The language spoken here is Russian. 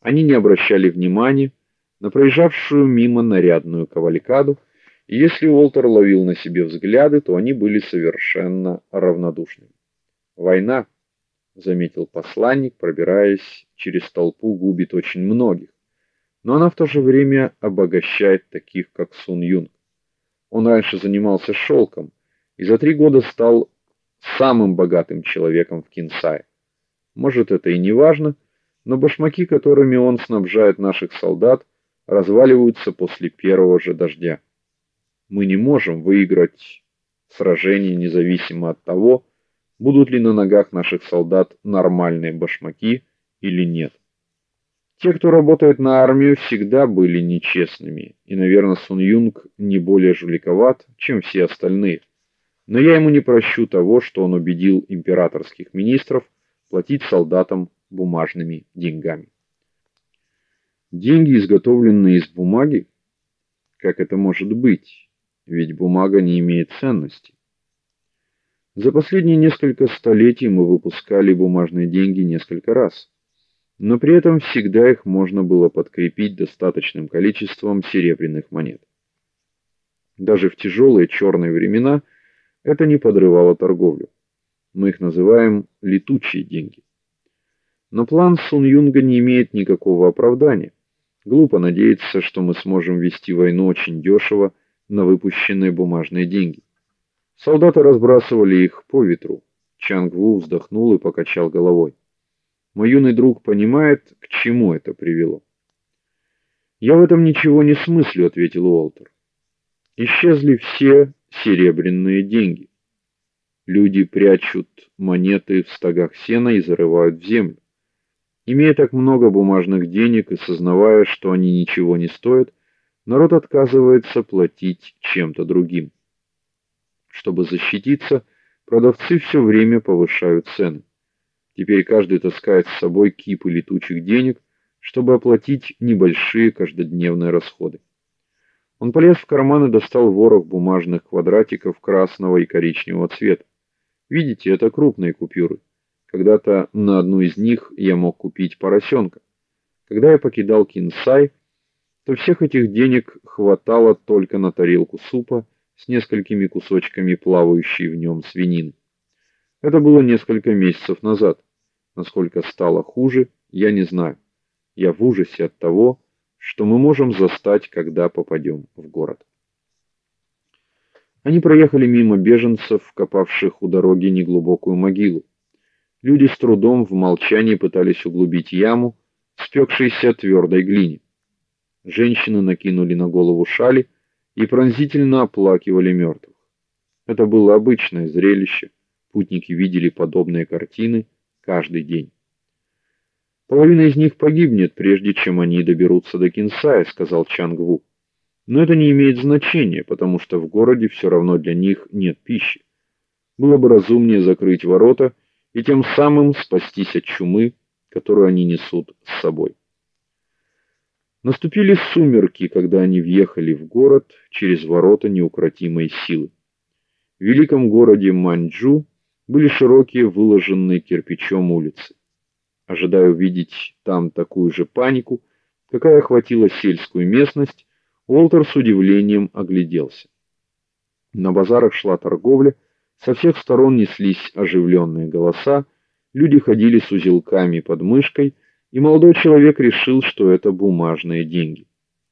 Они не обращали внимания на проезжавшую мимо нарядную кавалькаду, и если Уолтер ловил на себе взгляды, то они были совершенно равнодушны. Война, заметил посланник, пробираясь через толпу, губит очень многих, но она в то же время обогащает таких, как Сун Юнг. Он раньше занимался шелком и за три года стал самым богатым человеком в Кинсае. Может, это и не важно, но башмаки, которыми он снабжает наших солдат, разваливаются после первого же дождя. Мы не можем выиграть сражение независимо от того, будут ли на ногах наших солдат нормальные башмаки или нет. Те, кто работает на армию, всегда были нечестными, и, наверное, Сун Юнг не более жуликоват, чем все остальные. Но я ему не прощу того, что он убедил императорских министров платить солдатам бумажными деньгами. Деньги, изготовленные из бумаги? Как это может быть? Ведь бумага не имеет ценности. За последние несколько столетий мы выпускали бумажные деньги несколько раз, но при этом всегда их можно было подкрепить достаточным количеством серебряных монет. Даже в тяжелые черные времена это не подрывало торговлю. Мы их называем летучие деньги. Но план Сун Юнга не имеет никакого оправдания. Глупо надеяться, что мы сможем вести войну очень дешево на выпущенные бумажные деньги. Солдаты разбрасывали их по ветру. Чанг Ву вздохнул и покачал головой. Мой юный друг понимает, к чему это привело. Я в этом ничего не смыслю, ответил Уолтер. Исчезли все серебряные деньги. Люди прячут монеты в стогах сена и зарывают в землю. Имея так много бумажных денег и сознавая, что они ничего не стоят, народ отказывается платить чем-то другим. Чтобы защититься, продавцы все время повышают цены. Теперь каждый таскает с собой кипы летучих денег, чтобы оплатить небольшие каждодневные расходы. Он полез в карман и достал ворох бумажных квадратиков красного и коричневого цвета. Видите, это крупные купюры. Когда-то на одну из них я мог купить поросенка. Когда я покидал Кинсай, то всех этих денег хватало только на тарелку супа с несколькими кусочками плавающей в нем свинины. Это было несколько месяцев назад. Насколько стало хуже, я не знаю. Я в ужасе от того, что мы можем застать, когда попадем в город. Они проехали мимо беженцев, копавших у дороги неглубокую могилу. Люди с трудом в молчании пытались углубить яму спекшейся твердой глине. Женщины накинули на голову шали и пронзительно оплакивали мертвых. Это было обычное зрелище. Путники видели подобные картины каждый день. Половина из них погибнет, прежде чем они доберутся до Кинсая, сказал Чангву. Но это не имеет значения, потому что в городе все равно для них нет пищи. Было бы разумнее закрыть ворота и тем самым спастись от чумы, которую они несут с собой. Наступили сумерки, когда они въехали в город через ворота неукротимой силы. В великом городе Маньчжу были широкие выложенные кирпичом улицы. Ожидая увидеть там такую же панику, какая охватила сельскую местность, Уолтер с удивлением огляделся. На базарах шла торговля, со всех сторон неслись оживленные голоса, люди ходили с узелками под мышкой, и молодой человек решил, что это бумажные деньги.